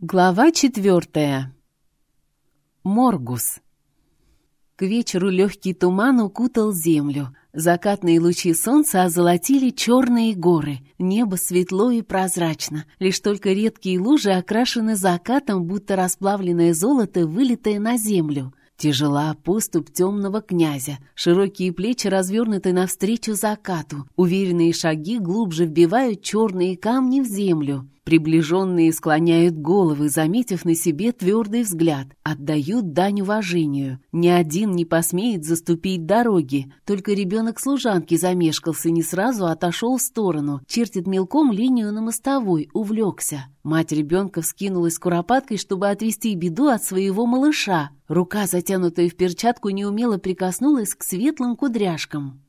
Глава четвертая. Моргус. К вечеру легкий туман укутал землю. Закатные лучи солнца озолотили черные горы. Небо светло и прозрачно. Лишь только редкие лужи окрашены закатом, будто расплавленное золото, вылитое на землю. Тяжела поступ темного князя, широкие плечи развернуты навстречу закату, уверенные шаги глубже вбивают черные камни в землю. Приближенные склоняют головы, заметив на себе твердый взгляд, отдают дань уважению. Ни один не посмеет заступить дороги, только ребенок служанки замешкался, не сразу отошел в сторону, чертит мелком линию на мостовой, увлекся. Мать ребенка вскинулась куропаткой, чтобы отвести беду от своего малыша. Рука, затянутая в перчатку, неумело прикоснулась к светлым кудряшкам.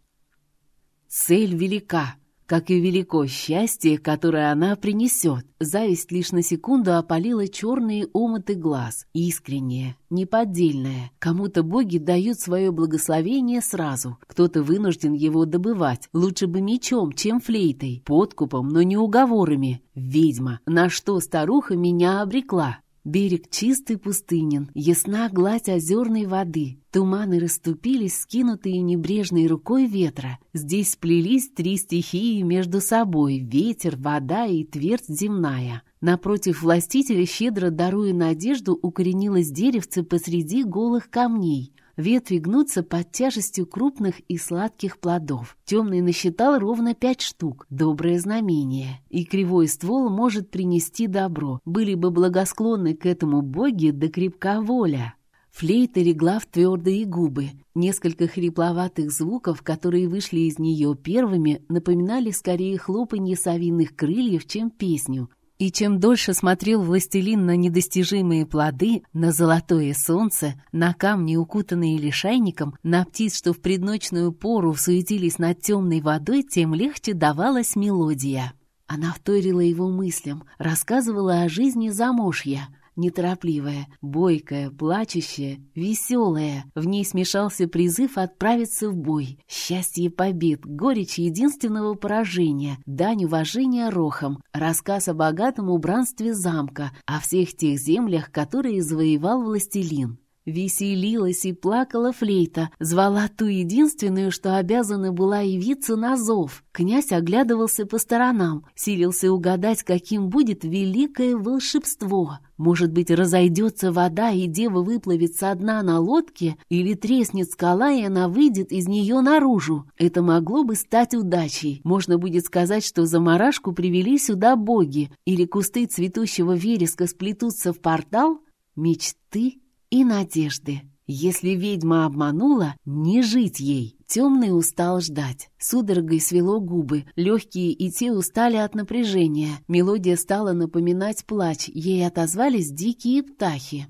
Цель велика. Как и велико счастье, которое она принесет. Зависть лишь на секунду опалила черные омыты глаз. Искреннее, неподдельное. Кому-то боги дают свое благословение сразу. Кто-то вынужден его добывать. Лучше бы мечом, чем флейтой. Подкупом, но не уговорами. Ведьма, на что старуха меня обрекла? Берег чистый пустынен, ясна гладь озерной воды. Туманы расступились, скинутые небрежной рукой ветра. Здесь сплелись три стихии между собой — ветер, вода и твердь земная. Напротив властителя, щедро даруя надежду, укоренилось деревце посреди голых камней. Ветви гнутся под тяжестью крупных и сладких плодов. Темный насчитал ровно пять штук. Доброе знамение. И кривой ствол может принести добро. Были бы благосклонны к этому боги, да крепка воля. Флейта легла в твердые губы. Несколько хрипловатых звуков, которые вышли из нее первыми, напоминали скорее хлопанье совиных крыльев, чем песню. И чем дольше смотрел властелин на недостижимые плоды, на золотое солнце, на камни, укутанные лишайником, на птиц, что в предночную пору суетились над темной водой, тем легче давалась мелодия. Она вторила его мыслям, рассказывала о жизни замужья, неторопливая, бойкая, плачущая, веселая. В ней смешался призыв отправиться в бой. Счастье побед, горечь единственного поражения, дань уважения рохам, рассказ о богатом убранстве замка, о всех тех землях, которые завоевал властелин. Веселилась и плакала флейта, звала ту единственную, что обязана была явиться на зов. Князь оглядывался по сторонам, силился угадать, каким будет великое волшебство. Может быть, разойдется вода, и дева выплывет со дна на лодке, или треснет скала, и она выйдет из нее наружу. Это могло бы стать удачей. Можно будет сказать, что заморашку привели сюда боги, или кусты цветущего вереска сплетутся в портал. Мечты и надежды. Если ведьма обманула, не жить ей. Темный устал ждать. Судорогой свело губы. Легкие и те устали от напряжения. Мелодия стала напоминать плач. Ей отозвались дикие птахи.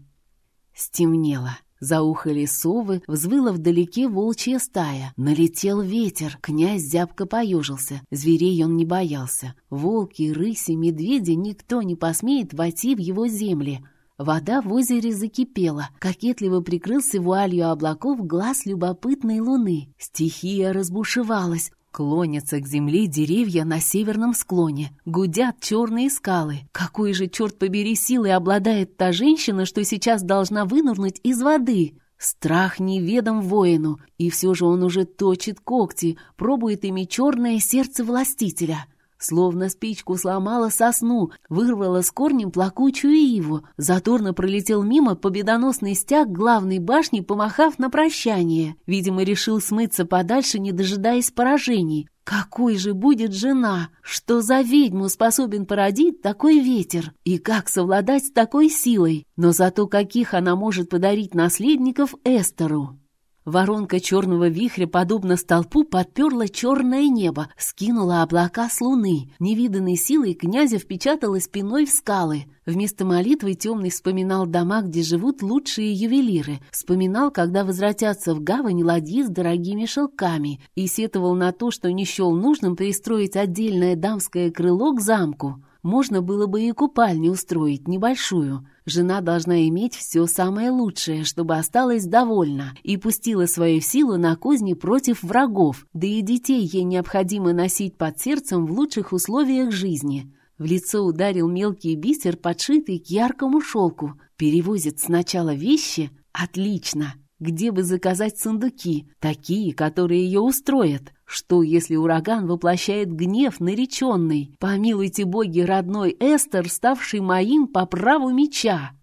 Стемнело. Заухали совы, взвыла вдалеке волчья стая. Налетел ветер, князь зябко поежился. Зверей он не боялся. Волки, рыси, медведи никто не посмеет войти в его земли. Вода в озере закипела, кокетливо прикрылся вуалью облаков глаз любопытной луны. Стихия разбушевалась, Клонятся к земле деревья на северном склоне, гудят черные скалы. Какой же, черт побери, силой обладает та женщина, что сейчас должна вынырнуть из воды? Страх неведом воину, и все же он уже точит когти, пробует ими черное сердце властителя — Словно спичку сломала сосну, вырвала с корнем плакучую иву. Заторно пролетел мимо победоносный стяг главной башни, помахав на прощание. Видимо, решил смыться подальше, не дожидаясь поражений. Какой же будет жена? Что за ведьму способен породить такой ветер? И как совладать с такой силой? Но зато каких она может подарить наследников Эстеру? Воронка черного вихря, подобно столпу, подперла черное небо, скинула облака с луны. Невиданной силой князя впечатала спиной в скалы. Вместо молитвы темный вспоминал дома, где живут лучшие ювелиры. Вспоминал, когда возвратятся в гавань ладьи с дорогими шелками. И сетовал на то, что не счел нужным пристроить отдельное дамское крыло к замку. Можно было бы и купальню устроить, небольшую. Жена должна иметь все самое лучшее, чтобы осталась довольна, и пустила свою силу на козни против врагов, да и детей ей необходимо носить под сердцем в лучших условиях жизни. В лицо ударил мелкий бисер, подшитый к яркому шелку. Перевозит сначала вещи? Отлично! Где бы заказать сундуки? Такие, которые ее устроят. Что, если ураган воплощает гнев нареченный? Помилуйте боги родной Эстер, ставший моим по праву меча.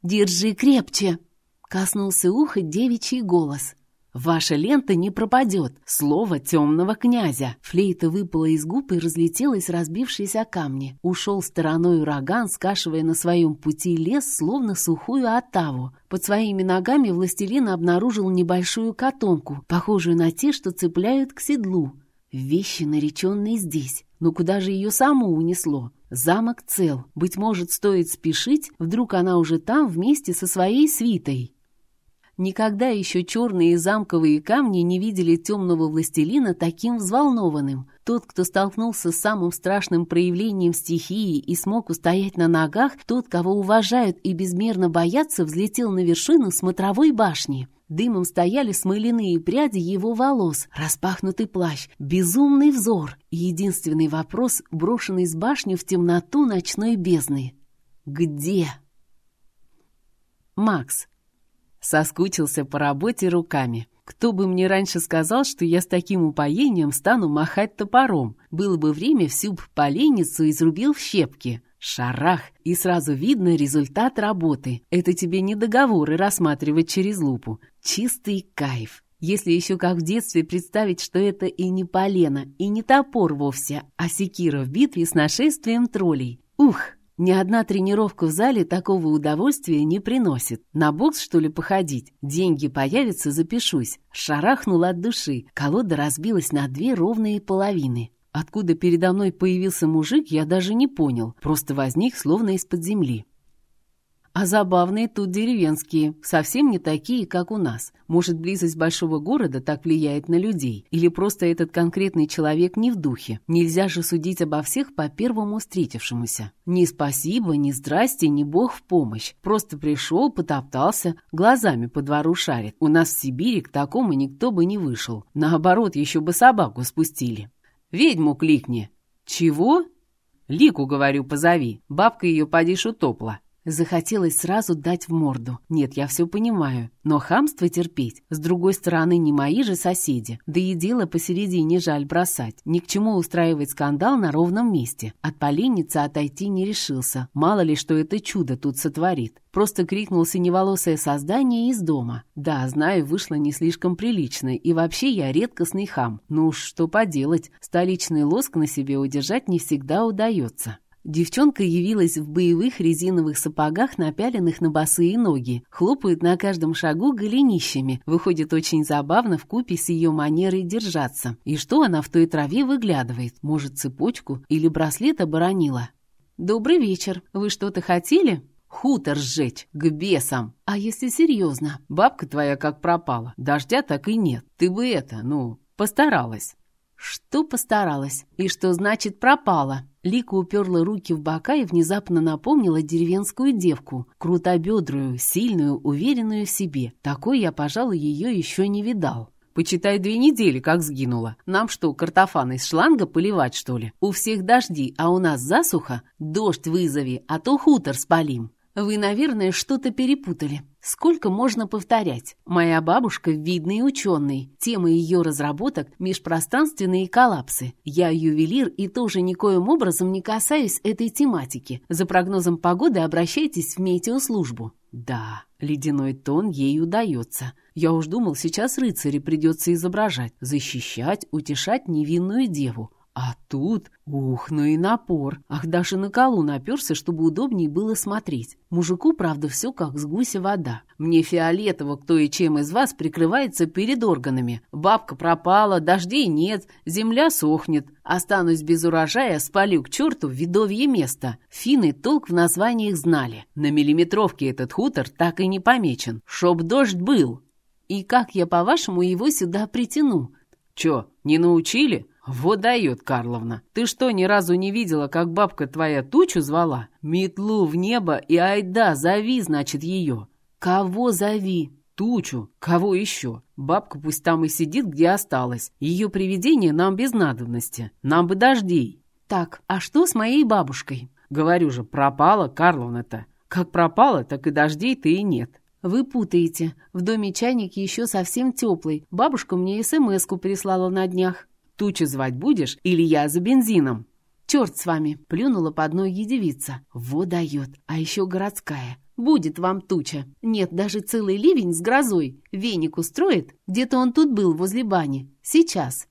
«Держи крепче!» — коснулся уха девичий голос. «Ваша лента не пропадет! Слово темного князя!» Флейта выпала из губ и разлетелась, разбившись о камни. Ушел стороной ураган, скашивая на своем пути лес, словно сухую оттаву. Под своими ногами властелин обнаружил небольшую котомку, похожую на те, что цепляют к седлу. Вещи, нареченные здесь. Но куда же ее саму унесло? Замок цел. Быть может, стоит спешить, вдруг она уже там вместе со своей свитой. Никогда еще черные замковые камни не видели темного властелина таким взволнованным. Тот, кто столкнулся с самым страшным проявлением стихии и смог устоять на ногах, тот, кого уважают и безмерно боятся, взлетел на вершину смотровой башни. Дымом стояли смоляные пряди его волос, распахнутый плащ, безумный взор и единственный вопрос, брошенный с башни в темноту ночной бездны. «Где?» Макс. Соскучился по работе руками. Кто бы мне раньше сказал, что я с таким упоением стану махать топором? Было бы время всю б поленницу изрубил в щепки. Шарах, и сразу видно результат работы. Это тебе не договоры рассматривать через лупу. Чистый кайф. Если еще как в детстве представить, что это и не полено, и не топор вовсе, а секира в битве с нашествием троллей. Ух, ни одна тренировка в зале такого удовольствия не приносит. На бокс, что ли, походить? Деньги появятся, запишусь. Шарахнул от души. Колода разбилась на две ровные половины. Откуда передо мной появился мужик, я даже не понял. Просто возник, словно из-под земли. А забавные тут деревенские, совсем не такие, как у нас. Может, близость большого города так влияет на людей? Или просто этот конкретный человек не в духе? Нельзя же судить обо всех по первому встретившемуся. Ни спасибо, ни здрасте, ни бог в помощь. Просто пришел, потоптался, глазами по двору шарит. У нас в Сибири к такому никто бы не вышел. Наоборот, еще бы собаку спустили. «Ведьму кликни!» «Чего?» «Лику, говорю, позови. Бабка ее поди утопла». Захотелось сразу дать в морду. Нет, я все понимаю. Но хамство терпеть. С другой стороны, не мои же соседи. Да и дело посередине жаль бросать. Ни к чему устраивать скандал на ровном месте. От поленницы отойти не решился. Мало ли, что это чудо тут сотворит. Просто крикнул синеволосое создание из дома. Да, знаю, вышло не слишком прилично. И вообще я редкостный хам. Ну уж что поделать. Столичный лоск на себе удержать не всегда удается. Девчонка явилась в боевых резиновых сапогах, напяленных на босые ноги. Хлопают на каждом шагу голенищами. Выходит очень забавно в купе с ее манерой держаться. И что она в той траве выглядывает? Может, цепочку или браслет оборонила? «Добрый вечер. Вы что-то хотели?» «Хутор сжечь, к бесам!» «А если серьезно?» «Бабка твоя как пропала. Дождя так и нет. Ты бы это, ну, постаралась». Что постаралась? И что значит пропала? Лика уперла руки в бока и внезапно напомнила деревенскую девку, крутобедрую, сильную, уверенную в себе. Такой я, пожалуй, ее еще не видал. Почитай две недели, как сгинула. Нам что, картофан из шланга поливать, что ли? У всех дожди, а у нас засуха? Дождь вызови, а то хутор спалим. Вы, наверное, что-то перепутали. Сколько можно повторять? Моя бабушка – видный ученый. Тема ее разработок – межпространственные коллапсы. Я ювелир и тоже никоим образом не касаюсь этой тематики. За прогнозом погоды обращайтесь в метеослужбу. Да, ледяной тон ей удается. Я уж думал, сейчас рыцари придется изображать, защищать, утешать невинную деву. А тут, ух, ну и напор. Ах, даже на колу наперся, чтобы удобнее было смотреть. Мужику, правда, все как с гуся вода. Мне фиолетово, кто и чем из вас прикрывается перед органами. Бабка пропала, дождей нет, земля сохнет. Останусь без урожая, спалю к черту видовье место. Финны толк в названиях знали. На миллиметровке этот хутор так и не помечен. Чтоб дождь был. И как я, по-вашему, его сюда притяну? Чё, не научили? «Вот дает, Карловна. Ты что, ни разу не видела, как бабка твоя тучу звала? Метлу в небо и айда, зови, значит, ее». «Кого зови?» «Тучу. Кого еще? Бабка пусть там и сидит, где осталась. Ее привидение нам без надобности. Нам бы дождей». так, а что с моей бабушкой?» «Говорю же, пропала Карловна-то. Как пропала, так и дождей-то и нет». «Вы путаете. В доме чайник еще совсем теплый. Бабушка мне СМС-ку прислала на днях». «Тучи звать будешь или я за бензином?» «Черт с вами!» — плюнула под ноги девица. «Во дает, а еще городская. Будет вам туча. Нет, даже целый ливень с грозой. Веник устроит? Где-то он тут был, возле бани. Сейчас.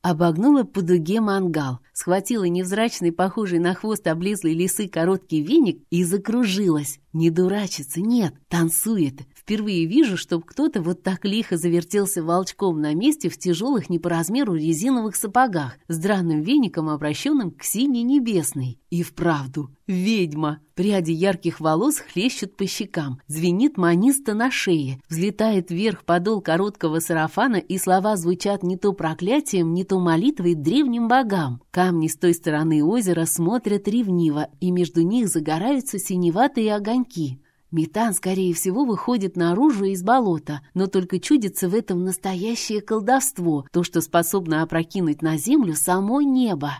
Обогнула по дуге мангал, схватила невзрачный, похожий на хвост облезлой лисы короткий веник и закружилась. Не дурачится, нет, танцует. Впервые вижу, чтоб кто-то вот так лихо завертелся волчком на месте в тяжелых не по размеру резиновых сапогах с драным веником, обращенным к синей небесной. И вправду, ведьма! Пряди ярких волос хлещут по щекам, звенит маниста на шее, взлетает вверх подол короткого сарафана, и слова звучат не то проклятием, не то молитвой древним богам. Камни с той стороны озера смотрят ревниво, и между них загораются синеватые огоньки. Метан, скорее всего, выходит наружу из болота, но только чудится в этом настоящее колдовство, то, что способно опрокинуть на землю само небо.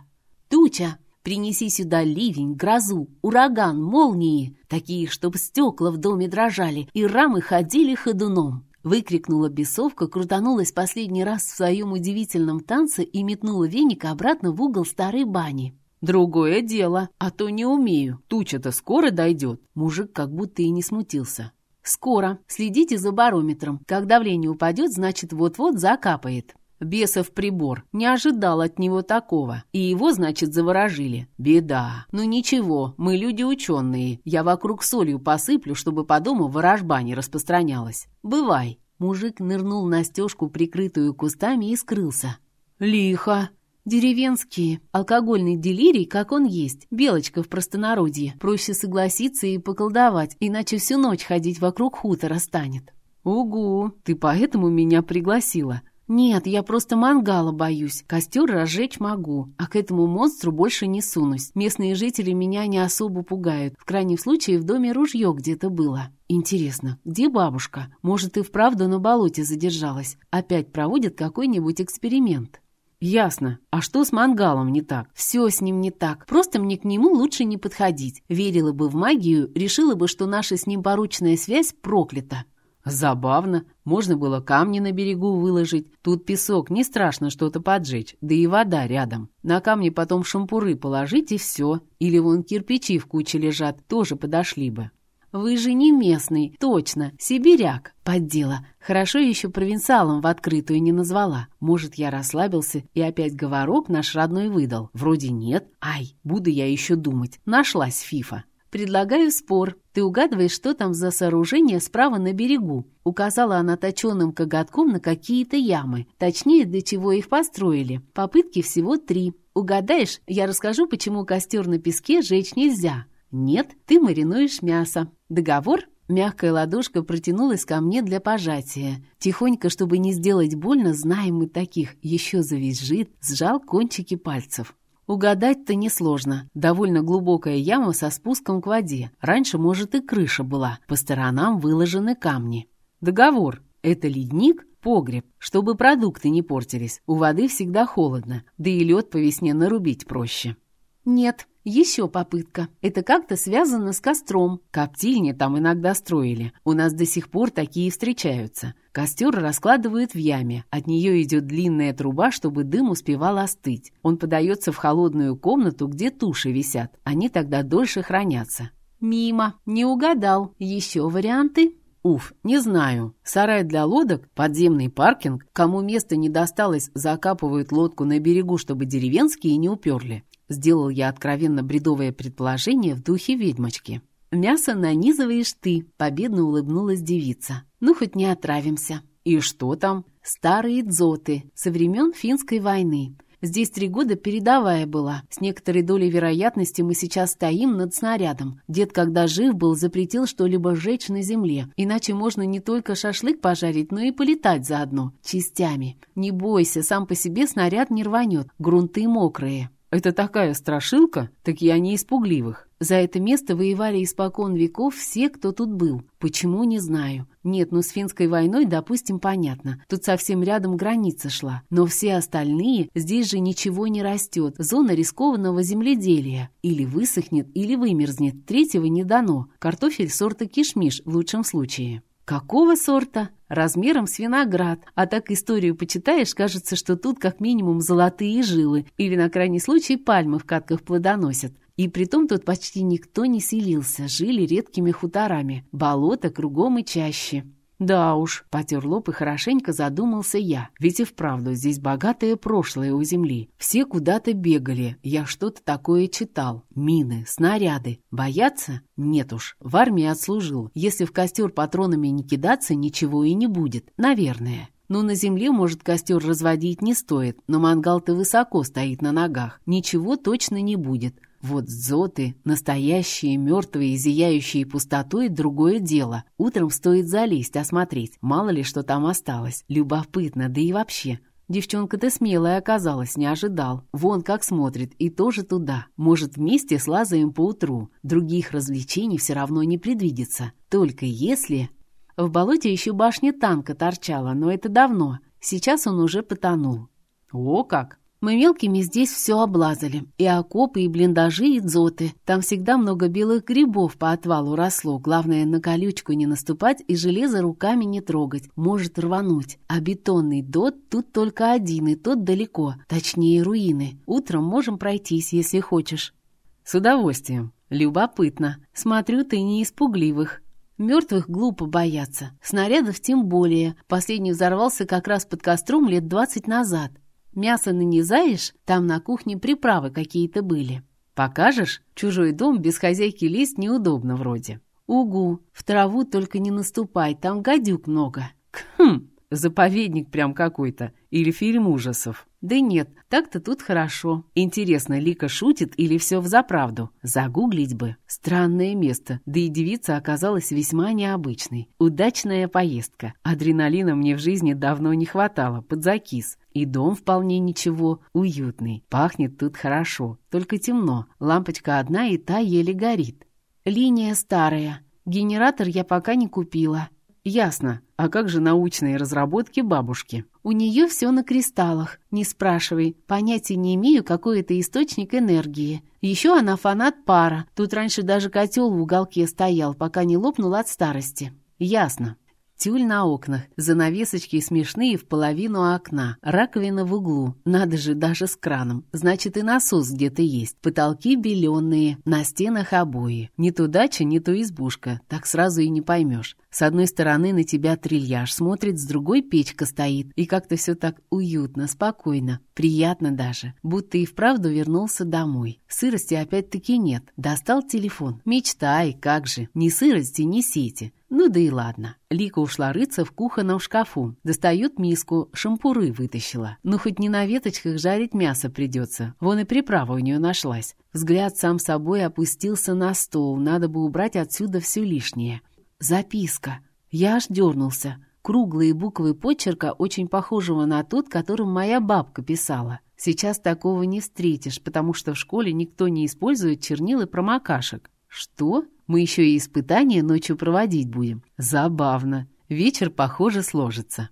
«Туча, принеси сюда ливень, грозу, ураган, молнии, такие, чтобы стекла в доме дрожали и рамы ходили ходуном». Выкрикнула бесовка, крутанулась последний раз в своем удивительном танце и метнула веник обратно в угол старой бани. «Другое дело, а то не умею. Туча-то скоро дойдет». Мужик как будто и не смутился. «Скоро. Следите за барометром. Как давление упадет, значит, вот-вот закапает». Бесов прибор. Не ожидал от него такого. И его, значит, заворожили. Беда. Ну ничего, мы люди ученые. Я вокруг солью посыплю, чтобы по дому ворожба не распространялась. Бывай. Мужик нырнул на стежку, прикрытую кустами, и скрылся. «Лихо!» Деревенские. Алкогольный делирий, как он есть. Белочка в простонародье. Проще согласиться и поколдовать, иначе всю ночь ходить вокруг хутора станет. «Угу, ты поэтому меня пригласила?» «Нет, я просто мангала боюсь. Костер разжечь могу, а к этому монстру больше не сунусь. Местные жители меня не особо пугают. В крайнем случае в доме ружье где-то было. Интересно, где бабушка? Может, и вправду на болоте задержалась. Опять проводит какой-нибудь эксперимент». «Ясно. А что с мангалом не так?» «Все с ним не так. Просто мне к нему лучше не подходить. Верила бы в магию, решила бы, что наша с ним поручная связь проклята». «Забавно. Можно было камни на берегу выложить. Тут песок, не страшно что-то поджечь. Да и вода рядом. На камни потом шампуры положить и все. Или вон кирпичи в куче лежат, тоже подошли бы». «Вы же не местный, точно, сибиряк!» Поддела. Хорошо еще провинциалом в открытую не назвала. Может, я расслабился и опять говорок наш родной выдал. Вроде нет. Ай, буду я еще думать. Нашлась фифа. «Предлагаю спор. Ты угадываешь, что там за сооружение справа на берегу?» Указала она точеным коготком на какие-то ямы. Точнее, для чего их построили. Попытки всего три. Угадаешь, я расскажу, почему костер на песке жечь нельзя. Нет, ты маринуешь мясо. Договор? Мягкая ладошка протянулась ко мне для пожатия. Тихонько, чтобы не сделать больно, знаем мы таких, еще завизжит, сжал кончики пальцев. Угадать-то несложно. Довольно глубокая яма со спуском к воде. Раньше, может, и крыша была. По сторонам выложены камни. Договор. Это ледник, погреб, чтобы продукты не портились. У воды всегда холодно, да и лед по весне нарубить проще. Нет, еще попытка. Это как-то связано с костром. Коптильни там иногда строили. У нас до сих пор такие встречаются. Костер раскладывают в яме. От нее идет длинная труба, чтобы дым успевал остыть. Он подается в холодную комнату, где туши висят. Они тогда дольше хранятся. Мимо. Не угадал. Еще варианты? Уф, не знаю. Сарай для лодок, подземный паркинг. Кому место не досталось, закапывают лодку на берегу, чтобы деревенские не уперли. Сделал я откровенно бредовое предположение в духе ведьмочки. «Мясо нанизываешь ты», — победно улыбнулась девица. «Ну, хоть не отравимся». «И что там?» «Старые дзоты, со времен финской войны. Здесь три года передовая была. С некоторой долей вероятности мы сейчас стоим над снарядом. Дед, когда жив был, запретил что-либо сжечь на земле. Иначе можно не только шашлык пожарить, но и полетать заодно, частями. Не бойся, сам по себе снаряд не рванет, грунты мокрые. Это такая страшилка? Так я не испугливых. За это место воевали испокон веков все, кто тут был. Почему, не знаю. Нет, ну с финской войной, допустим, понятно. Тут совсем рядом граница шла. Но все остальные, здесь же ничего не растет. Зона рискованного земледелия. Или высохнет, или вымерзнет. Третьего не дано. Картофель сорта кишмиш в лучшем случае. Какого сорта? Размером с виноград. А так историю почитаешь, кажется, что тут как минимум золотые жилы. Или на крайний случай пальмы в катках плодоносят. И притом тут почти никто не селился, жили редкими хуторами. Болото кругом и чаще. Да уж, потер лоб и хорошенько задумался я. Ведь и вправду здесь богатое прошлое у земли. Все куда-то бегали. Я что-то такое читал. Мины, снаряды. Бояться? Нет уж. В армии отслужил. Если в костер патронами не кидаться, ничего и не будет. Наверное. Но на земле, может, костер разводить не стоит, но мангал-то высоко стоит на ногах. Ничего точно не будет. Вот зоты, настоящие, мертвые, зияющие пустотой — другое дело. Утром стоит залезть, осмотреть. Мало ли, что там осталось. Любопытно, да и вообще. Девчонка-то смелая оказалась, не ожидал. Вон как смотрит, и тоже туда. Может, вместе слазаем поутру. Других развлечений все равно не предвидится. Только если... В болоте еще башня танка торчала, но это давно. Сейчас он уже потонул. О как! Мы мелкими здесь все облазали. И окопы, и блиндажи, и дзоты. Там всегда много белых грибов по отвалу росло. Главное, на колючку не наступать и железо руками не трогать. Может рвануть. А бетонный дот тут только один, и тот далеко. Точнее, руины. Утром можем пройтись, если хочешь. С удовольствием. Любопытно. Смотрю, ты не испугливых. Мертвых глупо бояться. Снарядов тем более. Последний взорвался как раз под костром лет двадцать назад. Мясо нанизаешь, там на кухне приправы какие-то были. Покажешь? Чужой дом без хозяйки лезть неудобно вроде. Угу, в траву только не наступай, там гадюк много. Хм, заповедник прям какой-то. Или фильм ужасов. Да нет, так-то тут хорошо. Интересно, Лика шутит или все взаправду? Загуглить бы. Странное место, да и девица оказалась весьма необычной. Удачная поездка. Адреналина мне в жизни давно не хватало, подзакис. И дом вполне ничего, уютный. Пахнет тут хорошо, только темно. Лампочка одна и та еле горит. Линия старая. Генератор я пока не купила. Ясно. А как же научные разработки бабушки? У нее все на кристаллах. Не спрашивай. Понятия не имею, какой это источник энергии. Еще она фанат пара. Тут раньше даже котел в уголке стоял, пока не лопнул от старости. Ясно. Тюль на окнах, занавесочки смешные в половину окна, раковина в углу, надо же, даже с краном. Значит, и насос где-то есть. Потолки беленые, на стенах обои. Не то дача, не то избушка, так сразу и не поймешь. С одной стороны на тебя трильяж смотрит, с другой печка стоит. И как-то все так уютно, спокойно, приятно даже. Будто и вправду вернулся домой. Сырости опять-таки нет. Достал телефон. Мечтай, как же. Ни сырости, ни сети. Ну да и ладно. Лика ушла рыться в кухонном шкафу. Достает миску, шампуры вытащила. Ну хоть не на веточках жарить мясо придется. Вон и приправа у нее нашлась. Взгляд сам собой опустился на стол. Надо бы убрать отсюда все лишнее. Записка. Я аж дернулся. Круглые буквы почерка, очень похожего на тот, которым моя бабка писала. Сейчас такого не встретишь, потому что в школе никто не использует чернил и промокашек. Что? Мы еще и испытания ночью проводить будем. Забавно. Вечер, похоже, сложится.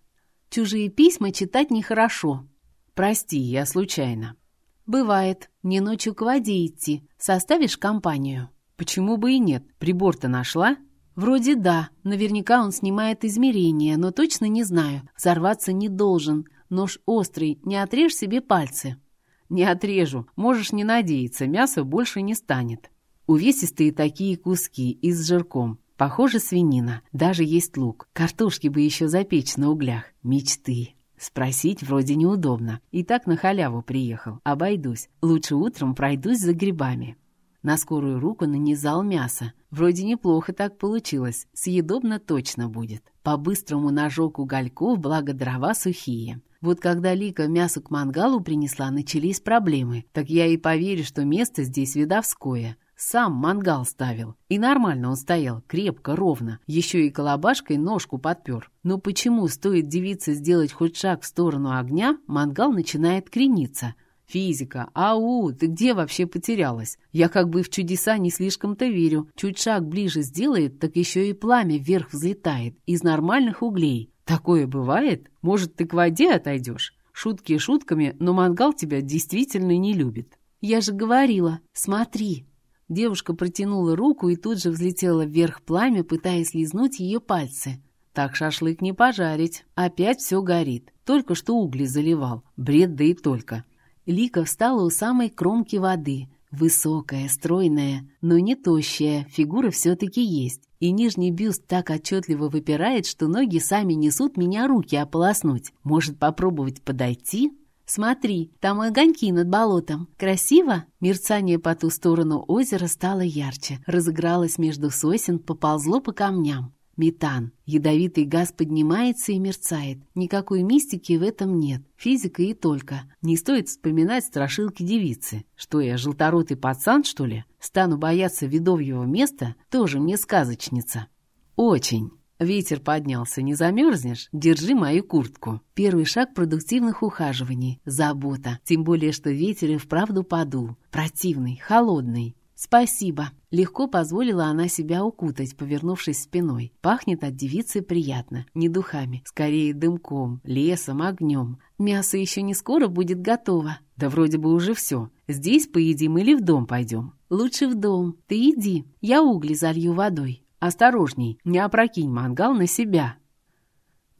Чужие письма читать нехорошо. Прости, я случайно. Бывает. Не ночью к воде идти. Составишь компанию? Почему бы и нет? Прибор-то нашла? Вроде да. Наверняка он снимает измерения, но точно не знаю. Взорваться не должен. Нож острый, не отрежь себе пальцы. Не отрежу. Можешь не надеяться, мяса больше не станет. Увесистые такие куски и с жирком. Похоже, свинина. Даже есть лук. Картошки бы еще запечь на углях. Мечты. Спросить вроде неудобно. И так на халяву приехал. Обойдусь. Лучше утром пройдусь за грибами. На скорую руку нанизал мясо. Вроде неплохо так получилось. Съедобно точно будет. По-быстрому нажег угольков, благо дрова сухие. Вот когда Лика мясо к мангалу принесла, начались проблемы. Так я и поверю, что место здесь видовское. Сам мангал ставил. И нормально он стоял, крепко, ровно. Еще и колобашкой ножку подпер. Но почему стоит девице сделать хоть шаг в сторону огня, мангал начинает крениться? «Физика! Ау! Ты где вообще потерялась? Я как бы в чудеса не слишком-то верю. Чуть шаг ближе сделает, так еще и пламя вверх взлетает, из нормальных углей. Такое бывает? Может, ты к воде отойдешь? Шутки шутками, но мангал тебя действительно не любит». «Я же говорила, смотри!» Девушка протянула руку и тут же взлетела вверх пламя, пытаясь лизнуть ее пальцы. Так шашлык не пожарить. Опять все горит. Только что угли заливал. Бред да и только. Лика встала у самой кромки воды. Высокая, стройная, но не тощая, фигура все-таки есть. И нижний бюст так отчетливо выпирает, что ноги сами несут меня руки ополоснуть. Может, попробовать подойти? Смотри, там огоньки над болотом. Красиво? Мерцание по ту сторону озера стало ярче. Разыгралось между сосен, поползло по камням. Метан. Ядовитый газ поднимается и мерцает. Никакой мистики в этом нет. Физика и только. Не стоит вспоминать страшилки девицы. Что я, желторотый пацан, что ли? Стану бояться видовьего места? Тоже мне сказочница. Очень. Ветер поднялся, не замерзнешь? Держи мою куртку. Первый шаг продуктивных ухаживаний. Забота. Тем более, что ветер и вправду подул. Противный, холодный. «Спасибо». Легко позволила она себя укутать, повернувшись спиной. Пахнет от девицы приятно. Не духами, скорее дымком, лесом, огнем. Мясо еще не скоро будет готово. Да вроде бы уже все. Здесь поедим или в дом пойдем? Лучше в дом. Ты иди. Я угли залью водой. Осторожней, не опрокинь мангал на себя.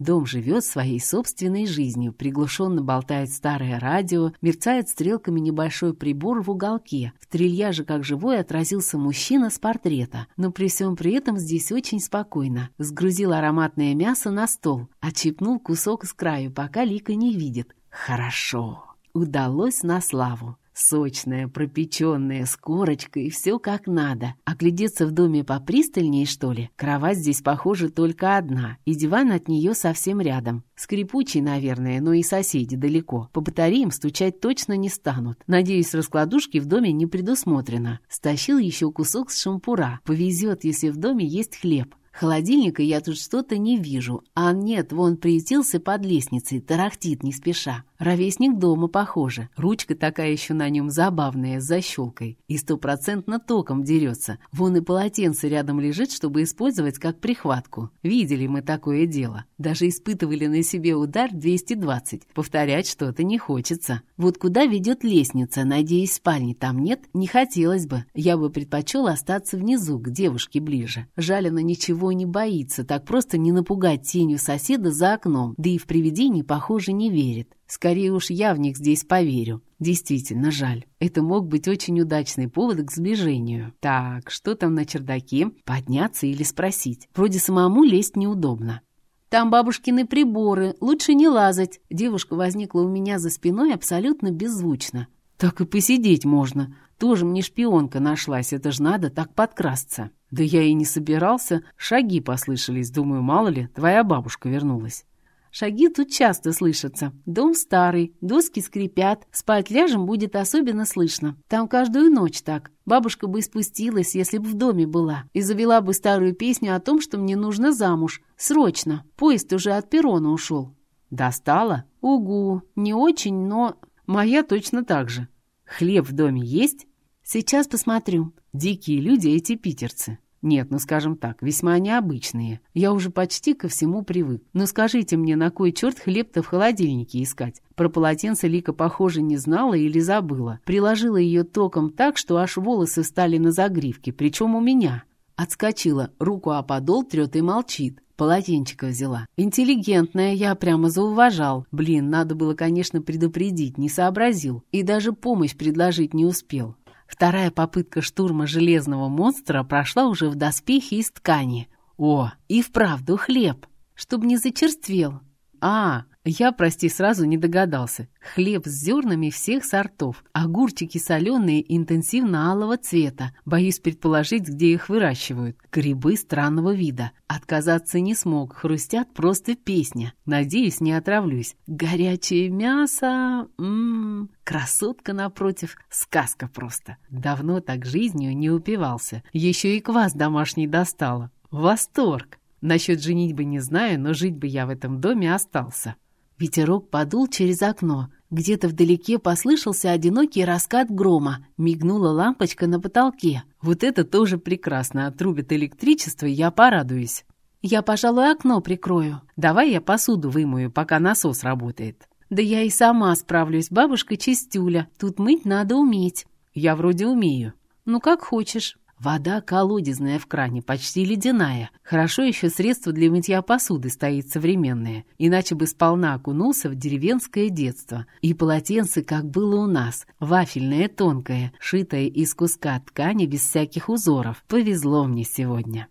Дом живет своей собственной жизнью, приглушенно болтает старое радио, мерцает стрелками небольшой прибор в уголке. В трильяже, как живой, отразился мужчина с портрета. Но при всем при этом здесь очень спокойно. Сгрузил ароматное мясо на стол, отщипнул кусок с краю, пока Лика не видит. Хорошо. Удалось на славу. Сочная, пропеченная, с корочкой, все как надо. А глядеться в доме попристальнее, что ли? Кровать здесь, похоже, только одна, и диван от нее совсем рядом. Скрипучий, наверное, но и соседи далеко. По батареям стучать точно не станут. Надеюсь, раскладушки в доме не предусмотрено. Стащил еще кусок с шампура. Повезет, если в доме есть хлеб. Холодильника я тут что-то не вижу. А нет, вон приютился под лестницей, тарахтит не спеша. Ровесник дома, похоже. Ручка такая еще на нем забавная, с защелкой. И стопроцентно током дерется. Вон и полотенце рядом лежит, чтобы использовать как прихватку. Видели мы такое дело. Даже испытывали на себе удар 220. Повторять что-то не хочется. Вот куда ведет лестница, надеюсь, спальни там нет, не хотелось бы. Я бы предпочел остаться внизу, к девушке ближе. Жаль, она ничего не боится, так просто не напугать тенью соседа за окном. Да и в привидений, похоже, не верит. Скорее уж я в них здесь поверю. Действительно жаль. Это мог быть очень удачный повод к сближению. Так, что там на чердаке? Подняться или спросить? Вроде самому лезть неудобно. Там бабушкины приборы, лучше не лазать. Девушка возникла у меня за спиной абсолютно беззвучно. Так и посидеть можно. Тоже мне шпионка нашлась, это ж надо так подкрасться. Да я и не собирался. Шаги послышались, думаю, мало ли, твоя бабушка вернулась. Шаги тут часто слышатся. Дом старый, доски скрипят, спать ляжем будет особенно слышно. Там каждую ночь так. Бабушка бы спустилась, если бы в доме была, и завела бы старую песню о том, что мне нужно замуж. Срочно. Поезд уже от перрона ушел. Достала? Угу. Не очень, но... Моя точно так же. Хлеб в доме есть? Сейчас посмотрю. Дикие люди эти питерцы. Нет, ну скажем так, весьма необычные. Я уже почти ко всему привык. Но скажите мне, на кой черт хлеб-то в холодильнике искать? Про полотенце Лика, похоже, не знала или забыла. Приложила ее током так, что аж волосы стали на загривке, причем у меня. Отскочила, руку о подол трет и молчит. Полотенчика взяла. Интеллигентная, я прямо зауважал. Блин, надо было, конечно, предупредить, не сообразил. И даже помощь предложить не успел. Вторая попытка штурма железного монстра прошла уже в доспехе из ткани. О, и вправду хлеб, чтобы не зачерствел. А, я, прости, сразу не догадался. Хлеб с зернами всех сортов, огурчики соленые интенсивно-алого цвета. Боюсь предположить, где их выращивают. Грибы странного вида. Отказаться не смог, хрустят просто песня. Надеюсь, не отравлюсь. Горячее мясо... Ммм... Красотка напротив, сказка просто. Давно так жизнью не упивался. Еще и квас домашний достала. Восторг! Насчет женитьбы не знаю, но жить бы я в этом доме остался. Ветерок подул через окно. Где-то вдалеке послышался одинокий раскат грома. Мигнула лампочка на потолке. Вот это тоже прекрасно. Отрубит электричество, я порадуюсь. Я, пожалуй, окно прикрою. Давай я посуду вымою, пока насос работает. Да я и сама справлюсь, бабушка чистюля. Тут мыть надо уметь. Я вроде умею. Ну, как хочешь. Вода колодезная в кране, почти ледяная. Хорошо еще средство для мытья посуды стоит современное, иначе бы сполна окунулся в деревенское детство. И полотенце, как было у нас, вафельное тонкое, шитое из куска ткани без всяких узоров. Повезло мне сегодня.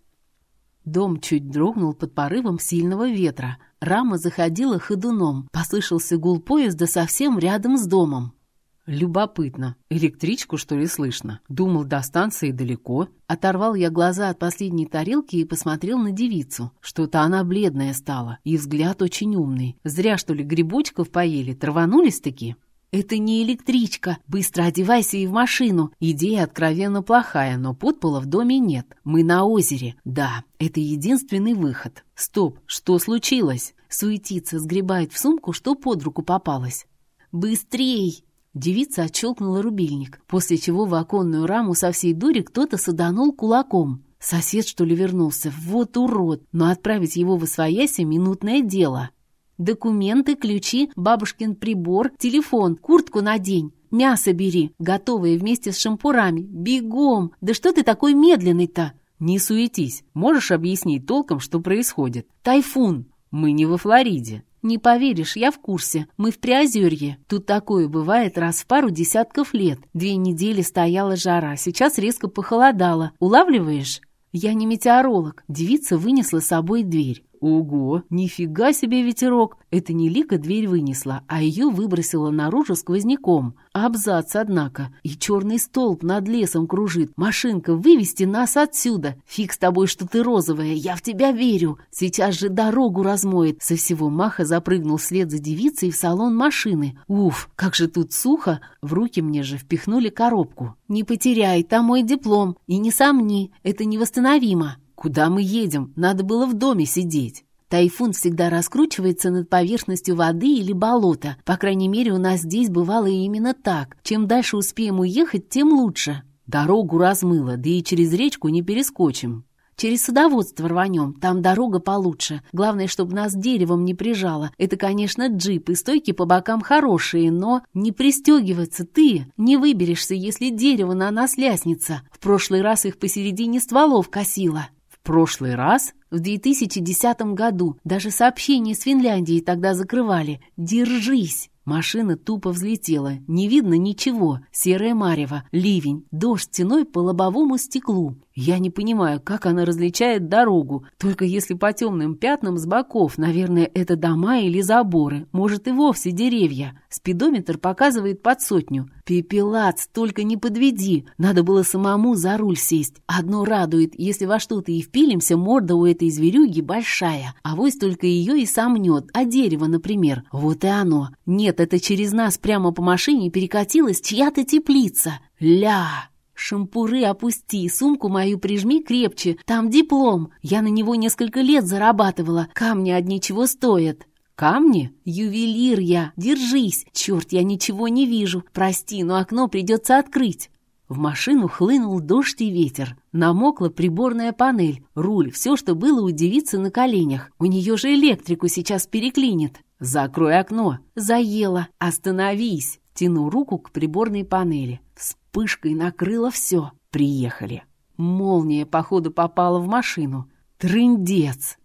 Дом чуть дрогнул под порывом сильного ветра. Рама заходила ходуном. Послышался гул поезда совсем рядом с домом. Любопытно. Электричку, что ли, слышно? Думал, до станции далеко. Оторвал я глаза от последней тарелки и посмотрел на девицу. Что-то она бледная стала, и взгляд очень умный. Зря, что ли, грибочков поели, траванулись-таки? «Это не электричка. Быстро одевайся и в машину. Идея откровенно плохая, но подпола в доме нет. Мы на озере. Да, это единственный выход. Стоп, что случилось?» Суетиться, сгребает в сумку, что под руку попалось. «Быстрей!» Девица отщелкнула рубильник, после чего в оконную раму со всей дури кто-то саданул кулаком. Сосед, что ли, вернулся? Вот урод! Но отправить его в освояси — минутное дело. Документы, ключи, бабушкин прибор, телефон, куртку надень. Мясо бери, готовое вместе с шампурами. Бегом! Да что ты такой медленный-то? Не суетись. Можешь объяснить толком, что происходит? Тайфун. Мы не во Флориде. «Не поверишь, я в курсе. Мы в Приозерье. Тут такое бывает раз в пару десятков лет. Две недели стояла жара, сейчас резко похолодало. Улавливаешь?» «Я не метеоролог». Девица вынесла с собой дверь. Ого, нифига себе ветерок! Это не Лика дверь вынесла, а ее выбросила наружу сквозняком. Абзац, однако. И черный столб над лесом кружит. Машинка, вывести нас отсюда. Фиг с тобой, что ты розовая, я в тебя верю. Сейчас же дорогу размоет. Со всего маха запрыгнул вслед за девицей в салон машины. Уф, как же тут сухо. В руки мне же впихнули коробку. Не потеряй, там мой диплом. И не сомни, это невосстановимо. Куда мы едем? Надо было в доме сидеть. Тайфун всегда раскручивается над поверхностью воды или болота. По крайней мере, у нас здесь бывало именно так. Чем дальше успеем уехать, тем лучше. Дорогу размыло, да и через речку не перескочим. Через садоводство рванем, там дорога получше. Главное, чтобы нас деревом не прижало. Это, конечно, джип, и стойки по бокам хорошие, но не пристегиваться ты не выберешься, если дерево на нас ляснется. В прошлый раз их посередине стволов косило прошлый раз, в 2010 году, даже сообщение с Финляндией тогда закрывали. Держись! Машина тупо взлетела. Не видно ничего. Серое марево, ливень, дождь стеной по лобовому стеклу. Я не понимаю, как она различает дорогу. Только если по темным пятнам с боков, наверное, это дома или заборы. Может, и вовсе деревья. Спидометр показывает под сотню. Пепелац, только не подведи. Надо было самому за руль сесть. Одно радует, если во что-то и впилимся, морда у этой зверюги большая. А вось только ее и сомнет. А дерево, например. Вот и оно. Нет, это через нас прямо по машине перекатилась чья-то теплица. Ля! «Шампуры опусти, сумку мою прижми крепче, там диплом. Я на него несколько лет зарабатывала, камни одни чего стоят». «Камни? Ювелир я, держись! Черт, я ничего не вижу. Прости, но окно придется открыть». В машину хлынул дождь и ветер. Намокла приборная панель, руль, все, что было у девицы на коленях. У нее же электрику сейчас переклинит. «Закрой окно!» «Заело! Остановись!» Тяну руку к приборной панели. Вспышкой накрыло все. Приехали. Молния, походу, попала в машину. Трындец!